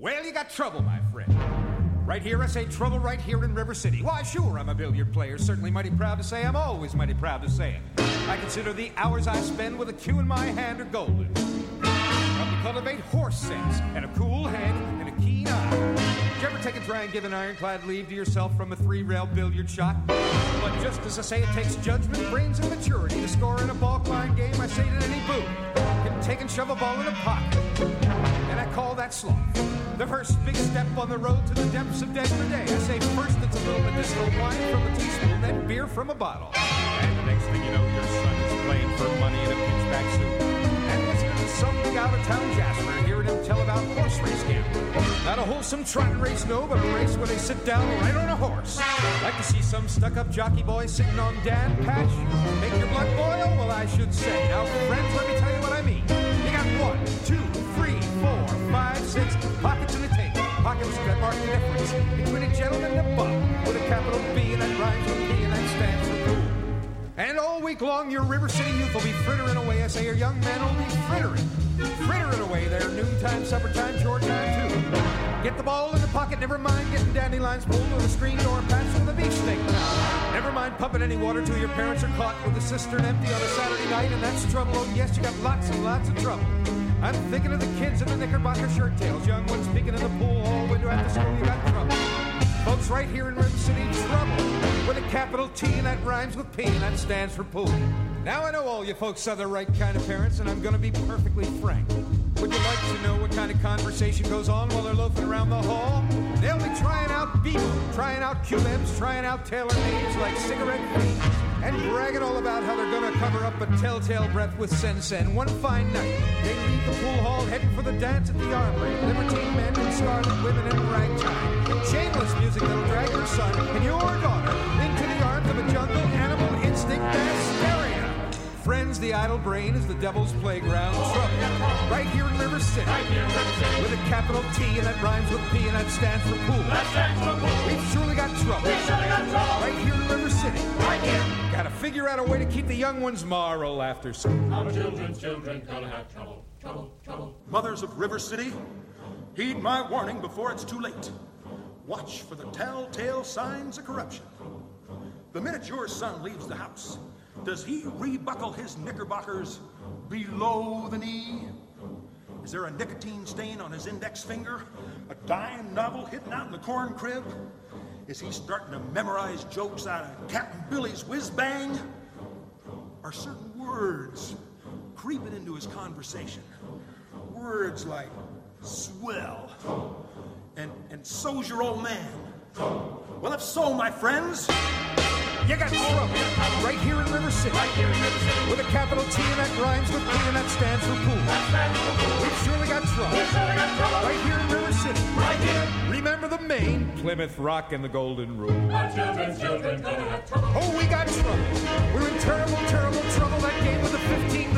Well, you got trouble, my friend. Right here, I say trouble right here in River City. Why, sure, I'm a billiard player. Certainly mighty proud to say I'm always mighty proud to say it. I consider the hours I spend with a cue in my hand are golden. Help cultivate horse sense and a cool head and a keen eye. Did you ever take and try and give an ironclad leave to yourself from a three-rail billiard shot? But just as I say it takes judgment, brains, and maturity to score in a ballpark game, I say that any boo can take and shove a ball in a pocket. Sloth. The first big step on the road to the depths of degradé. I say first it's a little medicinal wine from a teaspoon, then beer from a bottle. And the next thing you know, your son is playing for money in a pinchback suit. And listening to some big out-of-town Jasper hearing him tell about horse race gambling. Not a wholesome trotting race, no, but a race where they sit down right on a horse. Like to see some stuck-up jockey boy sitting on Dan Patch. Make your blood boil? Well, I should say. Now, friends, let me tell you what I mean. Between a gentleman and a bum with a capital B and that rhymes with P and that stands for cool. And all week long, your River City youth will be frittering away. I say your young men will be frittering. Frittering away their noontime, supper time, short time, too. Get the ball in the pocket, never mind getting dandelions pulled with a screen door patch with a beach now. Never mind pumping any water till your parents are caught with the cistern empty on a Saturday night, and that's trouble. Oh, yes, you got lots and lots of trouble. I'm thinking of the kids in the knickerbocker shirt tails, young ones peeking in the pool hall window after school. Right here in River City, trouble with a capital T and that rhymes with P and that stands for pool. Now I know all you folks are the right kind of parents, and I'm gonna be perfectly frank. Would you like to know what kind of conversation goes on while they're loafing around the hall? They'll be trying out Bevo, trying out Q-Libs, trying out Taylor Names like cigarette fiends, and bragging all about how they're gonna cover up a telltale breath with Sen-Sen. One fine night, they leave the pool hall heading for the dance at the Armory. Libertine men son and your daughter into the arms of a jungle animal instinct hysteria. Friends, the idle brain is the devil's playground. Trouble. Right here in River City. With a capital T and that rhymes with P and that stands for pool. We've surely got trouble. Right here in River City. Right here. Gotta figure out a way to keep the young ones moral after school. Our children, children, gonna have trouble, trouble, trouble. Mothers of River City, heed my warning before it's too late. Watch for the telltale signs of corruption. The minute your son leaves the house, does he rebuckle his knickerbockers below the knee? Is there a nicotine stain on his index finger? A dime novel hidden out in the corn crib? Is he starting to memorize jokes out of Captain Billy's whiz bang? Are certain words creeping into his conversation? Words like swell and, and so's your old man. Well, if so, my friends, you got Trump right here in River City. Right here in River City. With a capital T and that rhymes with P and that stands for pool. That stands for pool. We've surely got trouble We've surely got Trump. Right here in River City. Right here. Remember the Maine, Plymouth Rock, and the Golden Rule. Our children's children gonna have trouble. Oh, we got trouble. We're in terrible, terrible trouble. That game with the 15